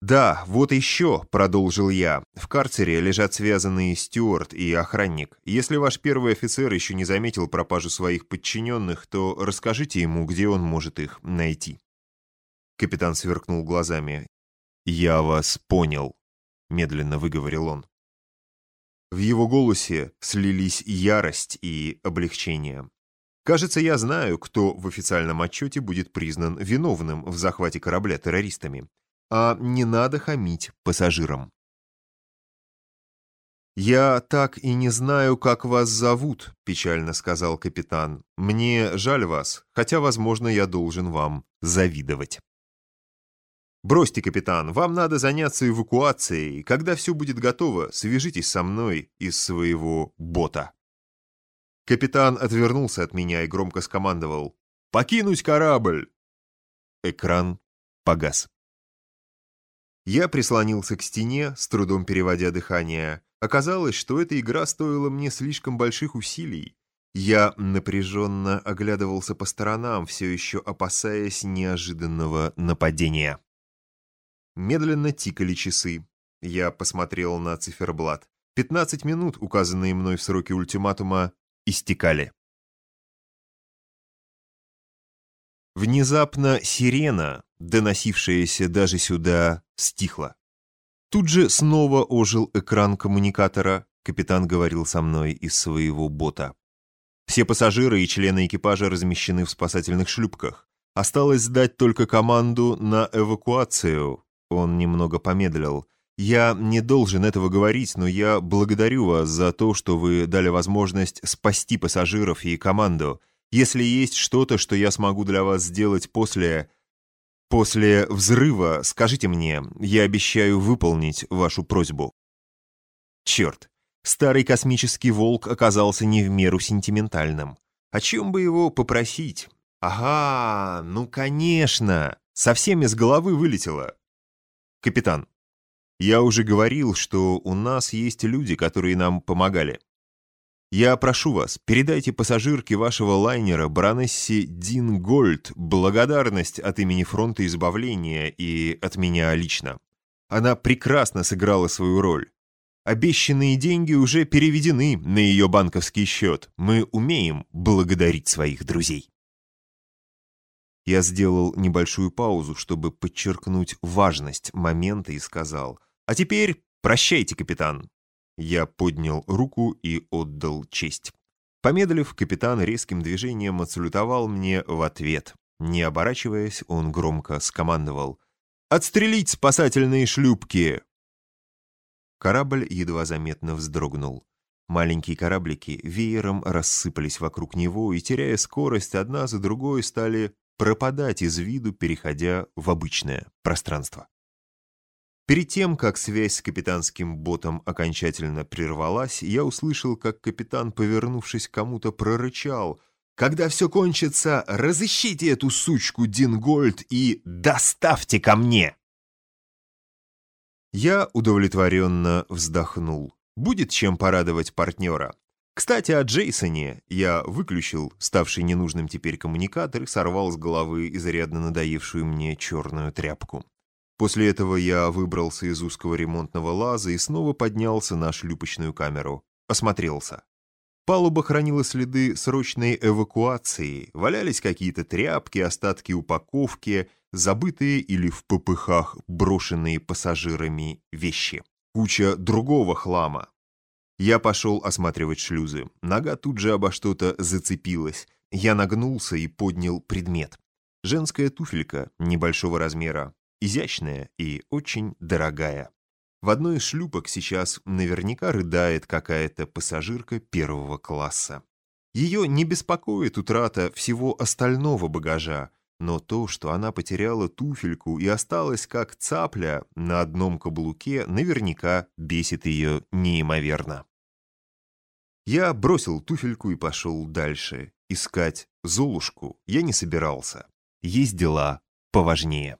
«Да, вот еще», — продолжил я. «В карцере лежат связанные стюарт и охранник. Если ваш первый офицер еще не заметил пропажу своих подчиненных, то расскажите ему, где он может их найти». Капитан сверкнул глазами. «Я вас понял», — медленно выговорил он. В его голосе слились ярость и облегчение. Кажется, я знаю, кто в официальном отчете будет признан виновным в захвате корабля террористами а не надо хамить пассажирам. «Я так и не знаю, как вас зовут», — печально сказал капитан. «Мне жаль вас, хотя, возможно, я должен вам завидовать». «Бросьте, капитан, вам надо заняться эвакуацией. Когда все будет готово, свяжитесь со мной из своего бота». Капитан отвернулся от меня и громко скомандовал «Покинуть корабль!» Экран погас. Я прислонился к стене, с трудом переводя дыхание. Оказалось, что эта игра стоила мне слишком больших усилий. Я напряженно оглядывался по сторонам, все еще опасаясь неожиданного нападения. Медленно тикали часы. Я посмотрел на циферблат. Пятнадцать минут, указанные мной в сроке ультиматума, истекали. Внезапно сирена, доносившаяся даже сюда, стихла. Тут же снова ожил экран коммуникатора, капитан говорил со мной из своего бота. Все пассажиры и члены экипажа размещены в спасательных шлюпках. Осталось сдать только команду на эвакуацию. Он немного помедлил. Я не должен этого говорить, но я благодарю вас за то, что вы дали возможность спасти пассажиров и команду. Если есть что-то, что я смогу для вас сделать после... После взрыва скажите мне, я обещаю выполнить вашу просьбу. Черт, старый космический волк оказался не в меру сентиментальным. О чем бы его попросить? Ага, ну конечно, совсем из головы вылетело. Капитан, я уже говорил, что у нас есть люди, которые нам помогали. Я прошу вас, передайте пассажирке вашего лайнера, баронессе Дин Гольд, благодарность от имени Фронта Избавления и от меня лично. Она прекрасно сыграла свою роль. Обещанные деньги уже переведены на ее банковский счет. Мы умеем благодарить своих друзей. Я сделал небольшую паузу, чтобы подчеркнуть важность момента и сказал, «А теперь прощайте, капитан. Я поднял руку и отдал честь. Помедлив, капитан резким движением отсалютовал мне в ответ. Не оборачиваясь, он громко скомандовал. «Отстрелить спасательные шлюпки!» Корабль едва заметно вздрогнул. Маленькие кораблики веером рассыпались вокруг него и, теряя скорость, одна за другой стали пропадать из виду, переходя в обычное пространство. Перед тем, как связь с капитанским ботом окончательно прервалась, я услышал, как капитан, повернувшись к кому-то, прорычал «Когда все кончится, разыщите эту сучку Дингольд и доставьте ко мне!» Я удовлетворенно вздохнул. Будет чем порадовать партнера. Кстати, о Джейсоне я выключил ставший ненужным теперь коммуникатор и сорвал с головы изрядно надоевшую мне черную тряпку. После этого я выбрался из узкого ремонтного лаза и снова поднялся на шлюпочную камеру. Осмотрелся. Палуба хранила следы срочной эвакуации, валялись какие-то тряпки, остатки упаковки, забытые или в попыхах брошенные пассажирами вещи. Куча другого хлама. Я пошел осматривать шлюзы. Нога тут же обо что-то зацепилась. Я нагнулся и поднял предмет. Женская туфелька небольшого размера, изящная и очень дорогая. В одной из шлюпок сейчас наверняка рыдает какая-то пассажирка первого класса. Ее не беспокоит утрата всего остального багажа, но то, что она потеряла туфельку и осталась как цапля на одном каблуке, наверняка бесит ее неимоверно. Я бросил туфельку и пошел дальше. Искать Золушку я не собирался. Есть дела поважнее.